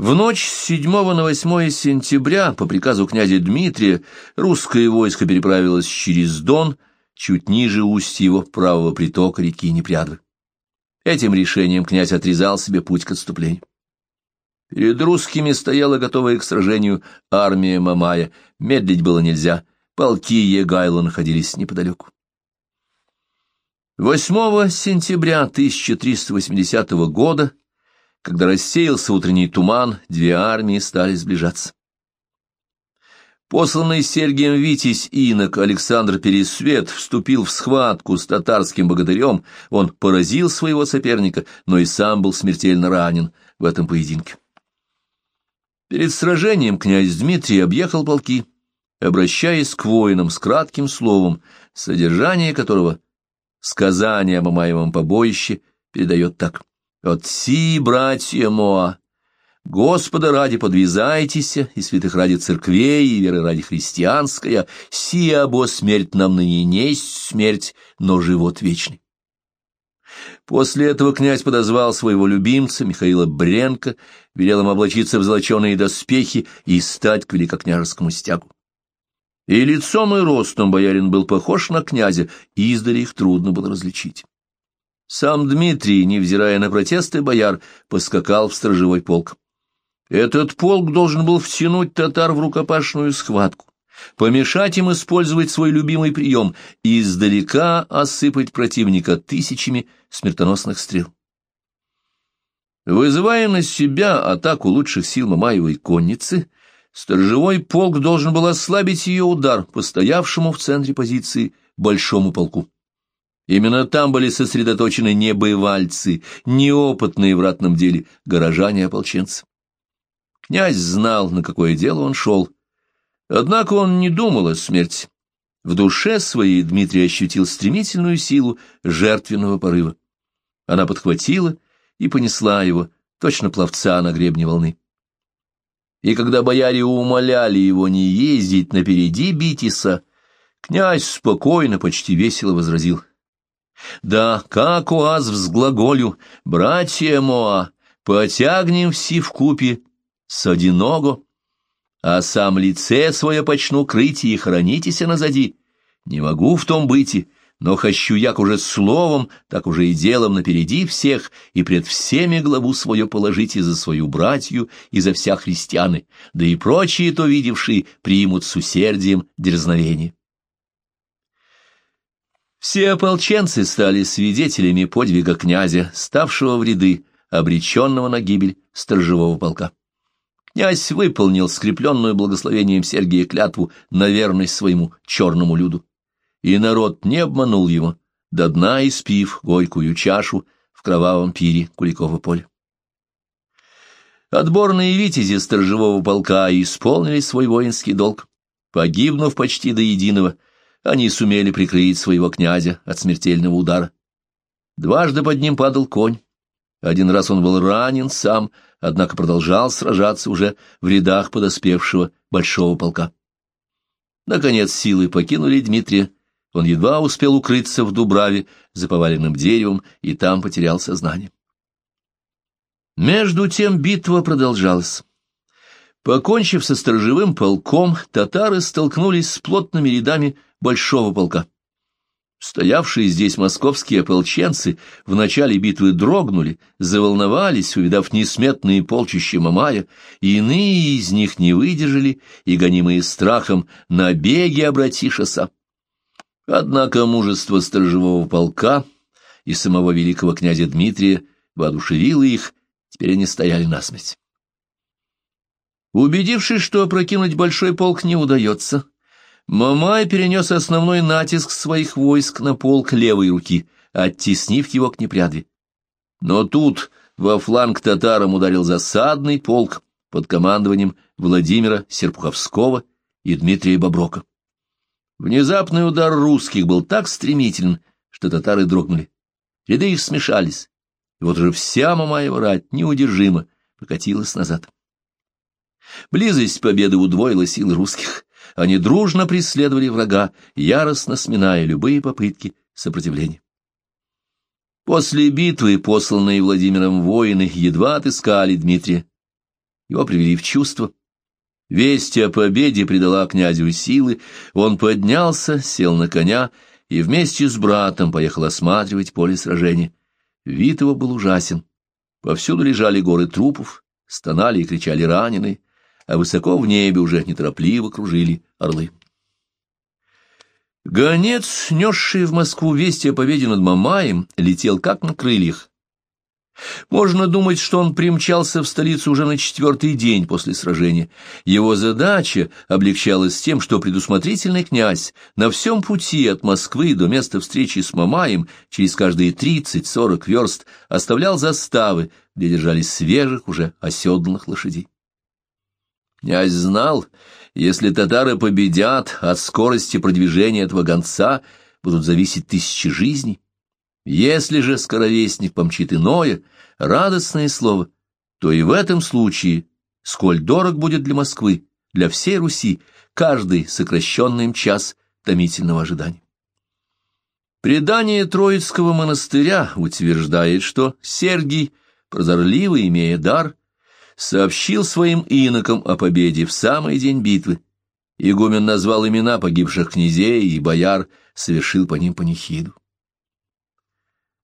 В ночь с 7 на 8 сентября по приказу князя Дмитрия русское войско переправилось через Дон, чуть ниже устья его правого притока реки Непрядры. Этим решением князь отрезал себе путь к отступлению. Перед русскими стояла готовая к сражению армия Мамая, медлить было нельзя, полки Егайла находились неподалеку. 8 сентября 1380 года когда рассеялся утренний туман, две армии стали сближаться. Посланный Сергием Витязь инок Александр Пересвет вступил в схватку с татарским богатырем, он поразил своего соперника, но и сам был смертельно ранен в этом поединке. Перед сражением князь Дмитрий объехал полки, обращаясь к воинам с кратким словом, содержание которого сказание о Мамаевом побоище передает так. Отси, братья Моа, Господа ради подвязайтесь, и святых ради церквей, и веры ради христианская, сия бо смерть нам ныне несть смерть, но живот вечный. После этого князь подозвал своего любимца Михаила Бренко, велел им облачиться в золоченые доспехи и стать к великокняжескому стягу. И лицом и ростом боярин был похож на князя, и издали их трудно было различить. Сам Дмитрий, невзирая на протесты бояр, поскакал в сторожевой полк. Этот полк должен был втянуть татар в рукопашную схватку, помешать им использовать свой любимый прием и издалека осыпать противника тысячами смертоносных стрел. Вызывая на себя атаку лучших сил Мамаевой конницы, сторожевой полк должен был ослабить ее удар по стоявшему в центре позиции большому полку. Именно там были сосредоточены небывальцы, неопытные в ратном деле, горожане-ополченцы. Князь знал, на какое дело он шел. Однако он не думал о смерти. В душе своей Дмитрий ощутил стремительную силу жертвенного порыва. Она подхватила и понесла его, точно пловца на гребне волны. И когда бояре умоляли его не ездить напереди Битиса, князь спокойно, почти весело возразил — да, как у вас взглаголю, братья Моа, потягнем все в купе с одиного, а сам лице свое почну крыть и хранитесь назади. Не могу в том быть, но хочу як уже словом, так уже и делом напереди всех, и пред всеми главу свою положите за свою братью и за вся христианы, да и прочие то видевшие примут с усердием дерзновение. Все ополченцы стали свидетелями подвига князя, ставшего в ряды, обреченного на гибель сторожевого полка. Князь выполнил скрепленную благословением Сергия клятву на верность своему черному люду. И народ не обманул его, до дна испив горькую чашу в кровавом пире Куликова поля. Отборные витязи сторожевого полка исполнили свой воинский долг, погибнув почти до единого — они сумели прикрыть своего князя от смертельного удара. Дважды под ним падал конь. Один раз он был ранен сам, однако продолжал сражаться уже в рядах подоспевшего большого полка. Наконец силы покинули Дмитрия. Он едва успел укрыться в Дубраве за поваленным деревом и там потерял сознание. Между тем битва продолжалась. Покончив со сторожевым полком, татары столкнулись с плотными рядами большого полка. Стоявшие здесь московские ополченцы в начале битвы дрогнули, заволновались, увидав несметные полчища Мамая, и иные из них не выдержали и, гонимые страхом, на беги обратишася. Однако мужество сторожевого полка и самого великого князя Дмитрия воодушевило их, теперь они стояли насмерть. Убедившись, что опрокинуть большой полк не удается, Мамай перенес основной натиск своих войск на полк левой руки, оттеснив его к непрядве. Но тут во фланг татарам ударил засадный полк под командованием Владимира Серпуховского и Дмитрия Боброка. Внезапный удар русских был так стремителен, что татары дрогнули. Ряды их смешались, и вот уже вся Мамаева рать неудержимо покатилась назад. Близость победы удвоила силы русских. Они дружно преследовали врага, яростно сминая любые попытки сопротивления. После битвы посланные Владимиром воины едва отыскали Дмитрия. Его привели в чувство. Весть о победе придала князю силы, он поднялся, сел на коня и вместе с братом поехал осматривать поле сражения. Вид его был ужасен. Повсюду лежали горы трупов, стонали и кричали раненые, а высоко в небе уже неторопливо кружили орлы. Гонец, несший в Москву вести о победе над Мамаем, летел как на крыльях. Можно думать, что он примчался в столицу уже на четвертый день после сражения. Его задача облегчалась тем, что предусмотрительный князь на всем пути от Москвы до места встречи с Мамаем через каждые тридцать-сорок верст оставлял заставы, где держались свежих, уже оседланных лошадей. Князь знал, если татары победят, от скорости продвижения этого гонца будут зависеть тысячи жизней. Если же скоровестник помчит иное, радостное слово, то и в этом случае, сколь дорог будет для Москвы, для всей Руси, каждый сокращенный им час томительного ожидания. Предание Троицкого монастыря утверждает, что Сергий, прозорливый, имея дар, сообщил своим инокам о победе в самый день битвы. Игумен назвал имена погибших князей и бояр, совершил по ним панихиду.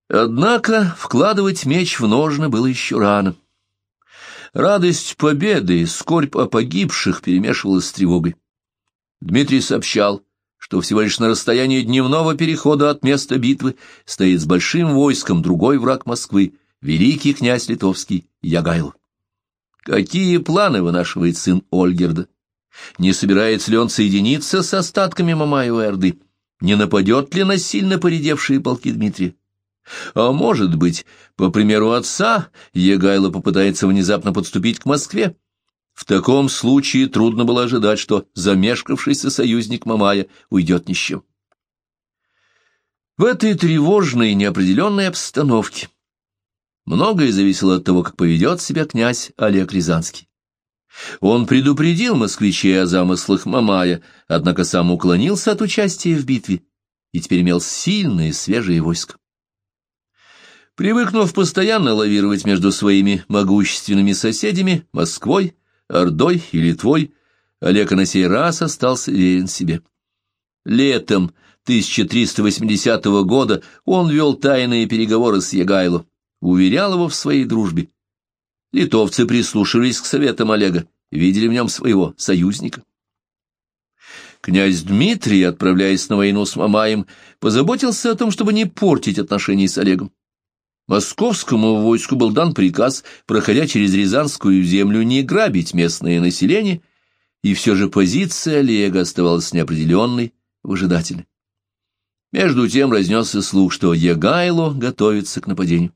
Однако вкладывать меч в ножны было еще рано. Радость победы и скорбь о погибших перемешивалась с тревогой. Дмитрий сообщал, что всего лишь на расстоянии дневного перехода от места битвы стоит с большим войском другой враг Москвы, великий князь литовский Ягайло. Какие планы вынашивает сын Ольгерда? Не собирается ли он соединиться с остатками Мамаева Орды? Не нападет ли на сильно поредевшие полки Дмитрия? А может быть, по примеру отца, Егайло попытается внезапно подступить к Москве? В таком случае трудно было ожидать, что замешкавшийся союзник Мамая уйдет ни с чем. В этой тревожной и неопределенной обстановке многое зависело от того, как поведет себя князь Олег Рязанский. Он предупредил москвичей о замыслах Мамая, однако сам уклонился от участия в битве и теперь имел сильное свежее войско. Привыкнув постоянно лавировать между своими могущественными соседями, Москвой, Ордой и Литвой, Олег на сей раз остался верен себе. Летом 1380 года он вел тайные переговоры с Егайло, уверял его в своей дружбе. Литовцы прислушивались к советам Олега, видели в нем своего союзника. Князь Дмитрий, отправляясь на войну с Мамаем, позаботился о том, чтобы не портить отношения с Олегом. Московскому войску был дан приказ, проходя через Рязанскую землю, не грабить местное население, и все же позиция Олега оставалась неопределенной, выжидательной. Между тем разнесся слух, что Егайло готовится к нападению.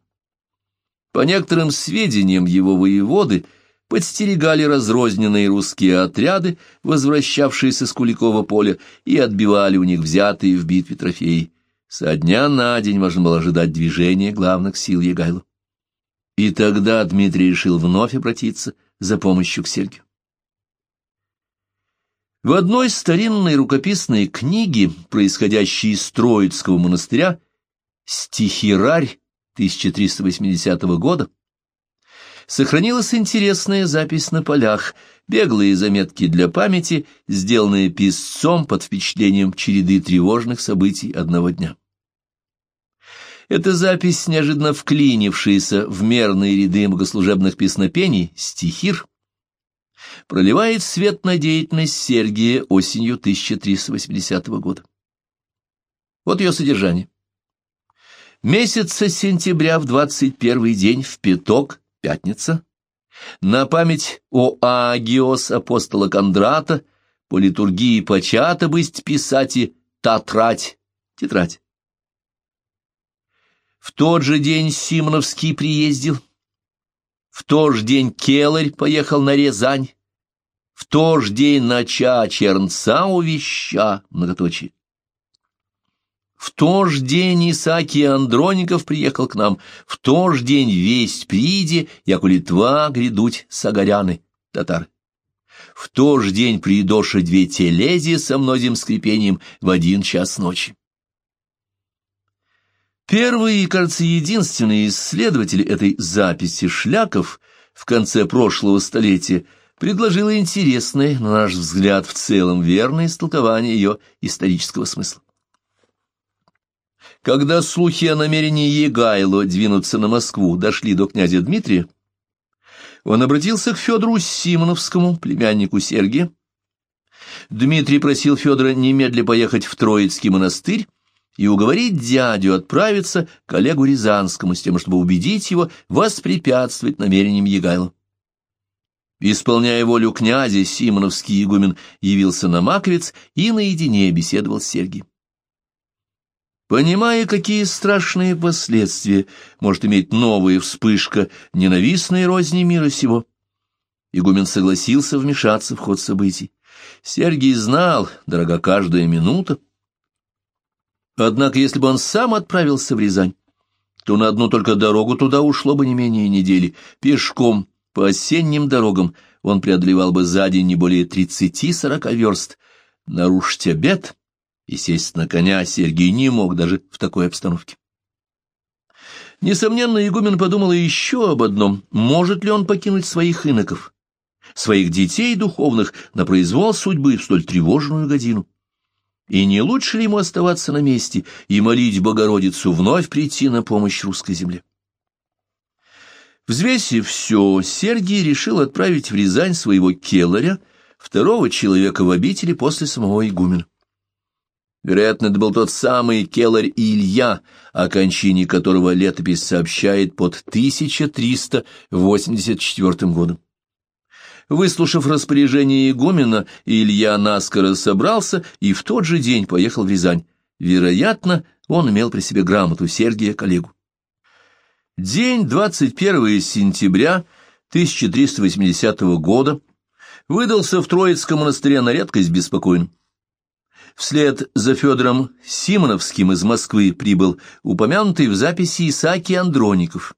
По некоторым сведениям его воеводы подстерегали разрозненные русские отряды, возвращавшиеся с Куликова поля, и отбивали у них взятые в битве трофеи. Со дня на день можно было ожидать движения главных сил Егайло. И тогда Дмитрий решил вновь обратиться за помощью к Сергию. В одной старинной рукописной книге, происходящей из Троицкого монастыря, «Стихирарь» 1380 года, сохранилась интересная запись на полях, беглые заметки для памяти, сделанные писцом под впечатлением череды тревожных событий одного дня. Эта запись, неожиданно вклинившаяся в мерные ряды богослужебных песнопений, стихир, проливает свет на деятельность Сергия осенью 1380 года. Вот ее содержание. Месяца сентября в 21 день в пяток, пятница, на память о Агиос апостола Кондрата, по литургии почата быть писати татрать, тетрадь. В тот же день Симоновский приездил. В тот же день Келарь поехал на Рязань. В тот же день ноча Чернца увеща, многоточие. В тот же день Исаакий Андроников приехал к нам, в тот же день весть приди, яку Литва грядуть сагаряны, татары. В тот же день придоша две телези со многим скрипением в один час ночи. Первый и, кажется, единственный исследователь этой записи Шляков в конце прошлого столетия предложила интересное, на наш взгляд, в целом верное истолкование ее исторического смысла. Когда слухи о намерении Егайло двинуться на Москву дошли до князя Дмитрия, он обратился к Федору Симоновскому, племяннику Сергия. Дмитрий просил Федора немедля поехать в Троицкий монастырь и уговорить дядю отправиться к Олегу Рязанскому с тем, чтобы убедить его воспрепятствовать намерениям Егайла. Исполняя волю князя, Симоновский игумен явился на Маковец и наедине беседовал с Сергием. Понимая, какие страшные последствия может иметь новая вспышка ненавистной розни мира сего, игумен согласился вмешаться в ход событий. Сергий знал, дорога каждая минута. Однако, если бы он сам отправился в Рязань, то на одну только дорогу туда ушло бы не менее недели. Пешком, по осенним дорогам, он преодолевал бы за день не более тридцати-сорока верст. Нарушить обед и сесть на коня Сергий не мог даже в такой обстановке. Несомненно, игумен подумал еще об одном. Может ли он покинуть своих иноков, своих детей духовных, на произвол судьбы в столь тревожную годину? И не лучше ли ему оставаться на месте и молить Богородицу вновь прийти на помощь русской земле? Взвесив все, Сергий решил отправить в Рязань своего келаря, второго человека в обители после самого игумена. Вероятно, это был тот самый Келарь Илья, о кончине которого летопись сообщает под 1384 годом. Выслушав распоряжение игумена, Илья наскоро собрался и в тот же день поехал в Рязань. Вероятно, он имел при себе грамоту Сергия коллегу. День 21 сентября 1380 года выдался в Троицком монастыре на редкость беспокойным. Вслед за Федором Симоновским из Москвы прибыл упомянутый в записи Исаакий Андроников.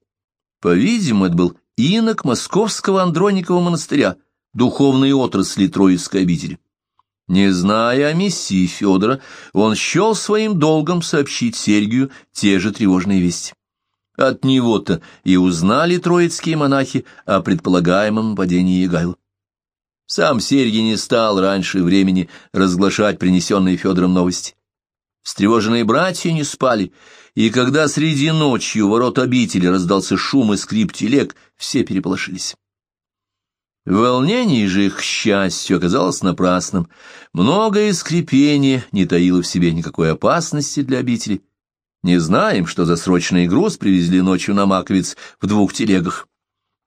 По-видимому, это был инок Московского Андроникова монастыря, духовной отрасли Троицкой обители. Не зная о миссии Федора, он счел своим долгом сообщить Сергию те же тревожные вести. От него-то и узнали троицкие монахи о предполагаемом падении Егайла. Сам Сергий не стал раньше времени разглашать принесенные Федором новости. Встревоженные братья не спали, и когда среди ночи у ворот обители раздался шум и скрип телег, все переполошились. Волнение же, к счастью, оказалось напрасным. Многое скрипение не таило в себе никакой опасности для обители. Не знаем, что за срочный груз привезли ночью на Маковец в двух телегах.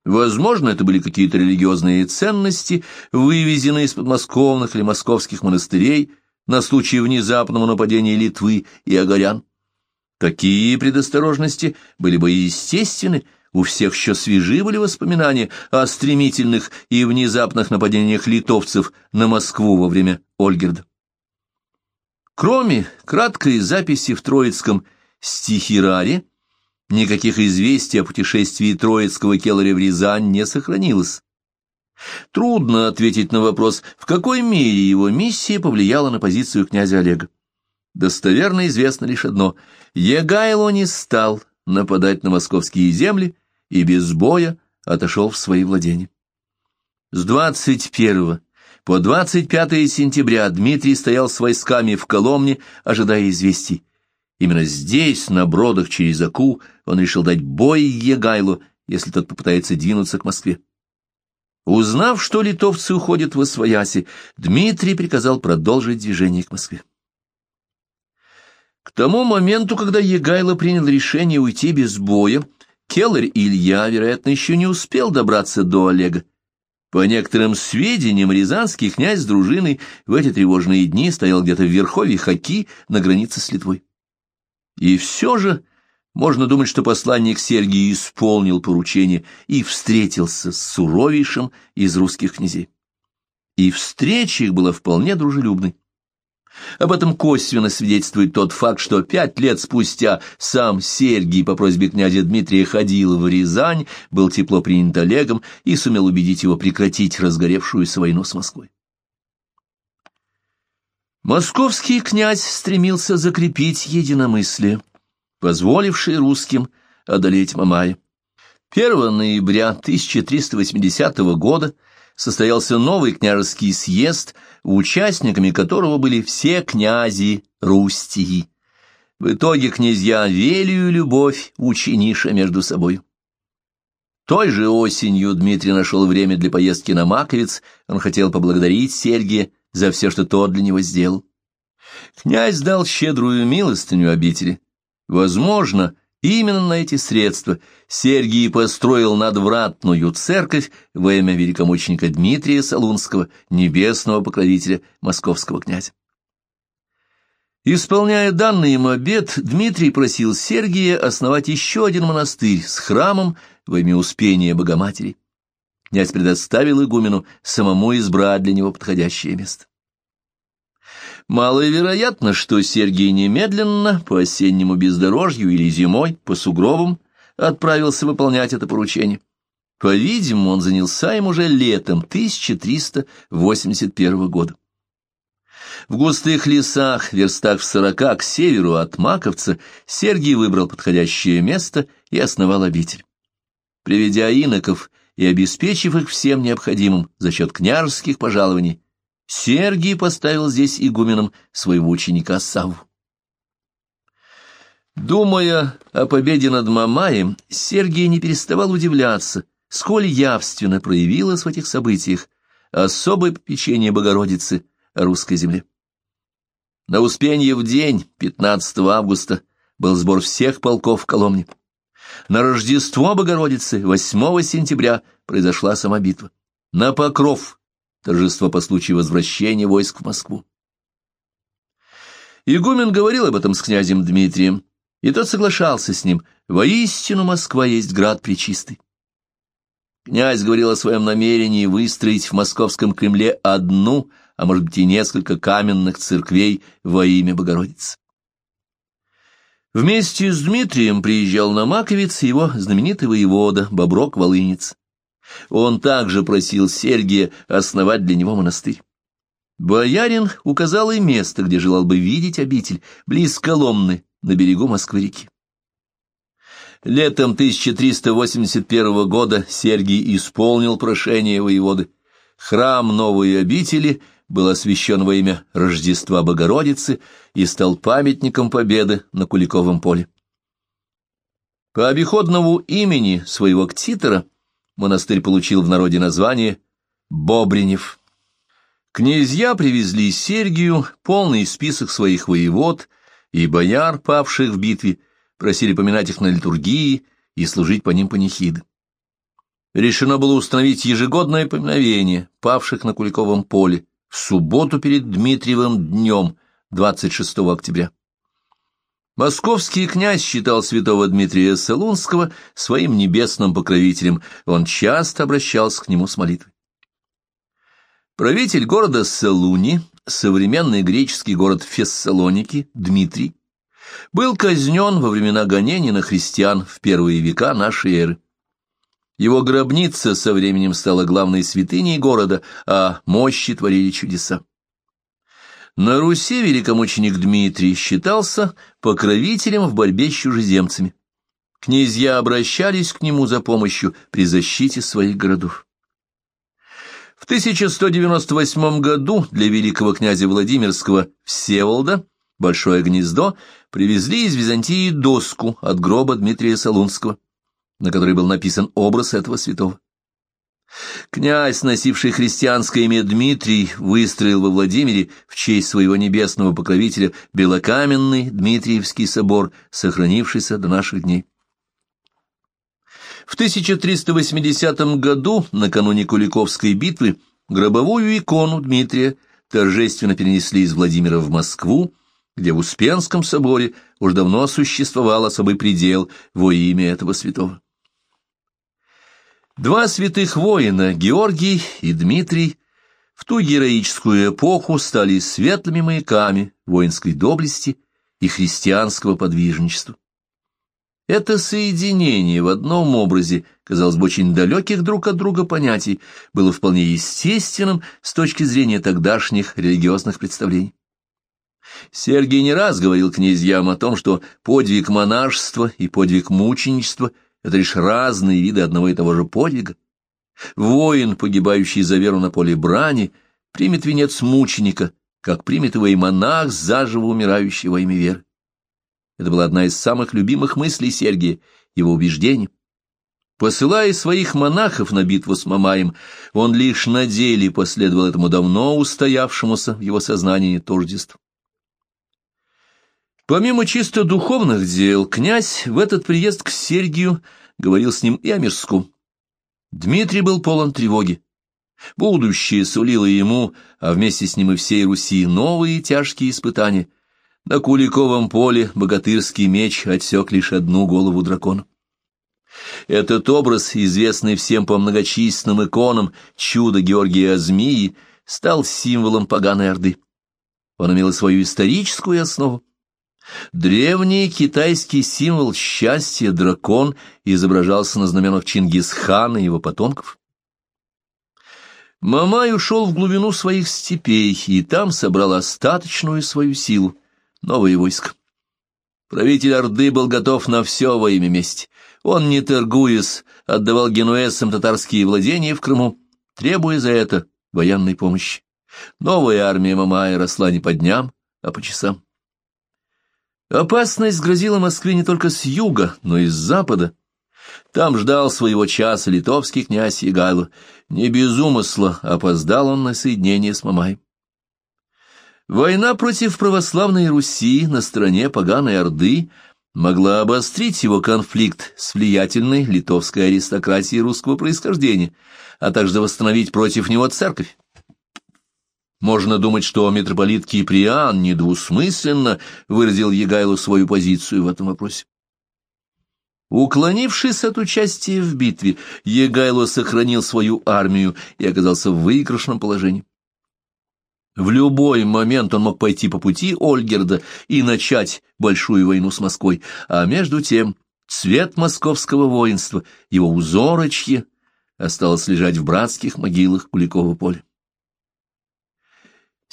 Возможно, это были какие-то религиозные ценности, вывезенные из подмосковных или московских монастырей на случай внезапного нападения Литвы и Огорян. Такие предосторожности были бы естественны, у всех еще свежи были воспоминания о стремительных и внезапных нападениях литовцев на Москву во время Ольгерда. Кроме краткой записи в Троицком стихираре, Никаких известий о путешествии Троицкого келаря в Рязань не сохранилось. Трудно ответить на вопрос, в какой мере его миссия повлияла на позицию князя Олега. Достоверно известно лишь одно — Егайло не стал нападать на московские земли и без боя отошел в свои владения. С 21 по 25 сентября Дмитрий стоял с войсками в Коломне, ожидая известий. Именно здесь, на бродах через Аку, он решил дать бой Егайлу, если тот попытается двинуться к Москве. Узнав, что литовцы уходят в Освояси, Дмитрий приказал продолжить движение к Москве. К тому моменту, когда Егайло принял решение уйти без боя, Келлер Илья, вероятно, еще не успел добраться до Олега. По некоторым сведениям, рязанский князь с дружиной в эти тревожные дни стоял где-то в верховье Хаки на границе с Литвой. И все же можно думать, что посланник Сергий исполнил поручение и встретился с суровейшим из русских князей. И встреча их была вполне дружелюбной. Об этом косвенно свидетельствует тот факт, что пять лет спустя сам Сергий по просьбе князя Дмитрия ходил в Рязань, был тепло принят Олегом и сумел убедить его прекратить разгоревшуюся войну с Москвой. Московский князь стремился закрепить единомыслие, позволившее русским одолеть Мамая. 1 ноября 1380 года состоялся новый княжеский съезд, участниками которого были все князи Рустии. В итоге князья Велию любовь учениша между собой. Той же осенью Дмитрий нашел время для поездки на Маковец, он хотел поблагодарить Сергия за все, что тот для него сделал. Князь дал щедрую милостыню обители. Возможно, именно на эти средства Сергий построил надвратную церковь во имя великомученика Дмитрия Солунского, небесного покровителя московского князя. Исполняя данный им обет, Дмитрий просил Сергия основать еще один монастырь с храмом во имя Успения Богоматери. Князь предоставил игумену самому избрать для него подходящее место. Маловероятно, что Сергий немедленно, по осеннему бездорожью или зимой, по сугробам, отправился выполнять это поручение. По-видимому, он занялся им уже летом 1381 года. В густых лесах, верстах в сорока к северу от Маковца, Сергий выбрал подходящее место и основал обитель. Приведя иноков и обеспечив их всем необходимым за счет княжеских пожалований, Сергий поставил здесь игуменом своего ученика Савву. Думая о победе над Мамаем, Сергий не переставал удивляться, сколь явственно проявилось в этих событиях особое попечение Богородицы о русской земле. На Успенье в день, 15 августа, был сбор всех полков в Коломне. На Рождество Богородицы, 8 сентября, произошла сама битва. На Покров торжество по случаю возвращения войск в Москву. Игумен говорил об этом с князем Дмитрием, и тот соглашался с ним. Воистину Москва есть град пречистый. Князь говорил о своем намерении выстроить в московском Кремле одну, а может быть и несколько каменных церквей во имя Богородицы. Вместе с Дмитрием приезжал на Маковец его знаменитый воевода Боброк-Волынец. Он также просил Сергия основать для него монастырь. Боярин указал и место, где желал бы видеть обитель, близ Коломны, на берегу Москвы-реки. Летом 1381 года Сергий исполнил прошение воеводы. Храм новой обители был освящен во имя Рождества Богородицы и стал памятником победы на Куликовом поле. По обиходному имени своего ктитора монастырь получил в народе название Бобринев. Князья привезли Сергию полный список своих воевод и бояр, павших в битве, просили поминать их на литургии и служить по ним панихиды. Решено было установить ежегодное поминовение павших на Куликовом поле в субботу перед Дмитриевым днем, 26 октября. Московский князь считал святого Дмитрия Солунского своим небесным покровителем, он часто обращался к нему с молитвой. Правитель города Салуни, современный греческий город Фессалоники, Дмитрий, был казнен во времена гонений на христиан в первые века нашей эры. Его гробница со временем стала главной святыней города, а мощи творили чудеса. На Руси великомученик Дмитрий считался покровителем в борьбе с чужеземцами. Князья обращались к нему за помощью при защите своих городов. В 1198 году для великого князя Владимирского Всеволода Большое гнездо привезли из Византии доску от гроба Дмитрия Солунского, на которой был написан образ этого святого. Князь, носивший христианское имя Дмитрий, выстроил во Владимире в честь своего небесного покровителя белокаменный Дмитриевский собор, сохранившийся до наших дней. В 1380 году, накануне Куликовской битвы, гробовую икону Дмитрия торжественно перенесли из Владимира в Москву, где в Успенском соборе уж давно существовал особый предел во имя этого святого. Два святых воина, Георгий и Дмитрий, в ту героическую эпоху стали светлыми маяками воинской доблести и христианского подвижничества. Это соединение в одном образе, казалось бы, очень далеких друг от друга понятий, было вполне естественным с точки зрения тогдашних религиозных представлений. Сергий не раз говорил князьям о том, что подвиг монашества и подвиг мученичества Это лишь разные виды одного и того же подвига. Воин, погибающий за веру на поле брани, примет венец мученика, как примет его и монах, заживо умирающий во имя веры. Это была одна из самых любимых мыслей Сергия, его убеждений. Посылая своих монахов на битву с Мамаем, он лишь на деле последовал этому давно устоявшемуся в его сознании тождеству. Помимо чисто духовных дел, князь в этот приезд к Сергию говорил с ним и о мирском. Дмитрий был полон тревоги. Будущее сулило ему, а вместе с ним и всей Руси, новые тяжкие испытания. На Куликовом поле богатырский меч отсек лишь одну голову дракона. Этот образ, известный всем по многочисленным иконам чудо Георгия Змеи, стал символом поганой Орды. Он имел свою историческую основу. Древний китайский символ счастья, дракон, изображался на знаменах Чингисхана и его потомков. Мамай ушел в глубину своих степей, и там собрал остаточную свою силу, новое войско. Правитель Орды был готов на все во имя мести. Он, не торгуясь, отдавал генуэзцам татарские владения в Крыму, требуя за это военной помощи. Новая армия Мамая росла не по дням, а по часам. Опасность грозила Москве не только с юга, но и с запада. Там ждал своего часа литовский князь Егайло. Не без умысла опоздал он на соединение с Мамаем. Война против православной Руси на стороне поганой Орды могла обострить его конфликт с влиятельной литовской аристократией русского происхождения, а также восстановить против него церковь. Можно думать, что митрополит Киприан недвусмысленно выразил Егайлу свою позицию в этом вопросе. Уклонившись от участия в битве, Егайло сохранил свою армию и оказался в выигрышном положении. В любой момент он мог пойти по пути Ольгерда и начать большую войну с Москвой, а между тем цвет московского воинства, его узорочье, осталось лежать в братских могилах Куликова поля.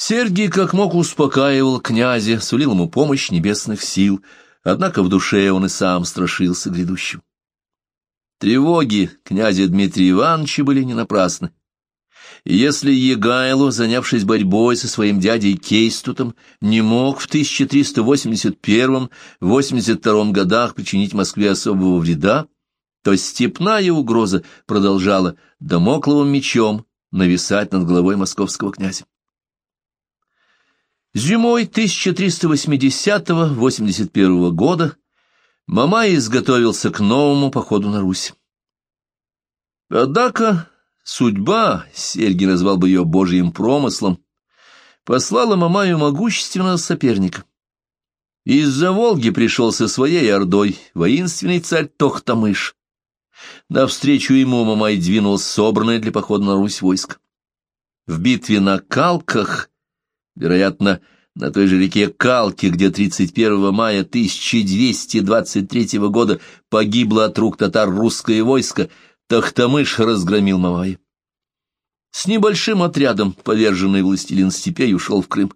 Сергий как мог успокаивал князя, сулил ему помощь небесных сил, однако в душе он и сам страшился грядущего. Тревоги князя Дмитрия Ивановича были не напрасны. Если Егайло, занявшись борьбой со своим дядей Кейстутом, не мог в 1381-82 годах причинить Москве особого вреда, то степная угроза продолжала домокловым мечом нависать над головой московского князя. Зимой 1380-81 года Мамай изготовился к новому походу на Русь. Однако судьба, Сергий назвал бы ее божьим промыслом, послала Мамаю могущественного соперника. Из-за Волги пришел со своей ордой воинственный царь Тохтамыш. Навстречу ему Мамай двинул собранное для похода на Русь войско. В битве на Калках вероятно, на той же реке Калки, где 31 мая 1223 года погибло от рук татар русское войско, Тахтамыш разгромил Мамай. С небольшим отрядом поверженный властелин степей ушел в Крым.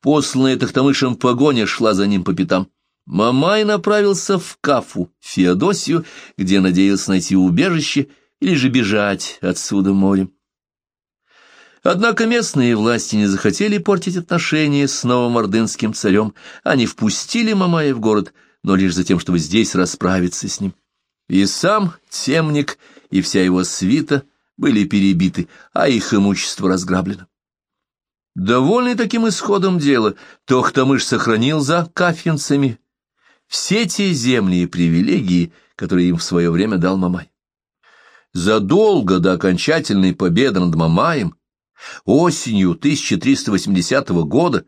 Посланная Тахтамышем погоня шла за ним по пятам. Мамай направился в Кафу, Феодосию, где надеялся найти убежище или же бежать отсюда морем. Однако местные власти не захотели портить отношения с новым ордынским царем. Они впустили Мамая в город, но лишь за тем, чтобы здесь расправиться с ним. И сам темник, и вся его свита были перебиты, а их имущество разграблено. Довольный таким исходом дела, Тохтамыш сохранил за кафинцами все те земли и привилегии, которые им в свое время дал Мамай. Задолго до окончательной победы над Мамаем Осенью 1380 года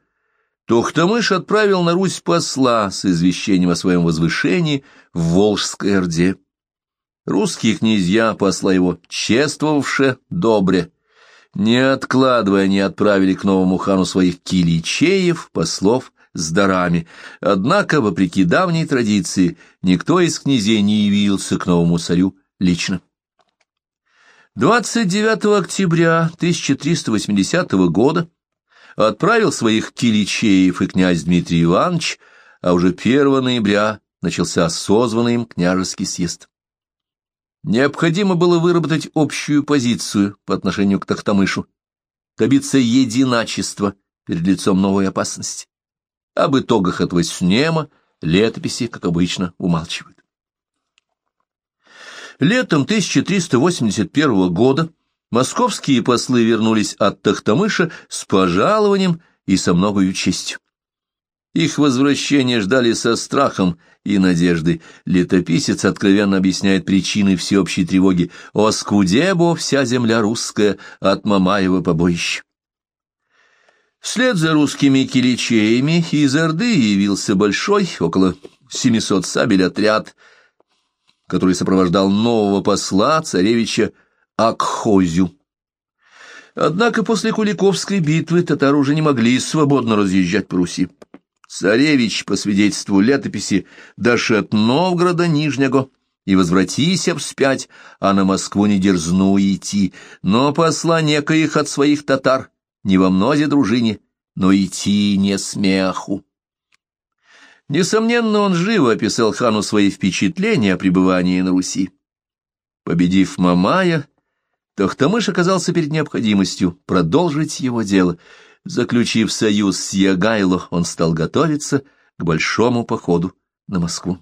Тохтамыш отправил на Русь посла с извещением о своем возвышении в Волжской Орде. Русские князья, посла его, чествовавшие добре, не откладывая, не отправили к новому хану своих киличеев, послов, с дарами. Однако, вопреки давней традиции, никто из князей не явился к новому царю лично. 29 октября 1380 года отправил своих киличеев и князь Дмитрий Иванович, а уже 1 ноября начался созванный им княжеский съезд. Необходимо было выработать общую позицию по отношению к Тахтамышу, добиться единачества перед лицом новой опасности. Об итогах этого снема летописи, как обычно, умалчивают. Летом 1381 года московские послы вернулись от Тахтамыша с пожалованием и со многою честью. Их возвращение ждали со страхом и надеждой. Летописец откровенно объясняет причины всеобщей тревоги. «О скудебо вся земля русская от Мамаева побоища». Вслед за русскими киличеями из Орды явился большой, около 700 сабель отряд, который сопровождал нового посла, царевича Акхозю. Однако после Куликовской битвы татары уже не могли свободно разъезжать по Руси. Царевич, по свидетельству летописи, дошед Новгорода Нижнего, и возвратися вспять, а на Москву не дерзну идти, но посла некоих от своих татар, не во мнозе дружине, но идти не смеху. Несомненно, он живо описал хану свои впечатления о пребывании на Руси. Победив Мамая, Тохтамыш оказался перед необходимостью продолжить его дело — Заключив союз с Ягайло, он стал готовиться к большому походу на Москву.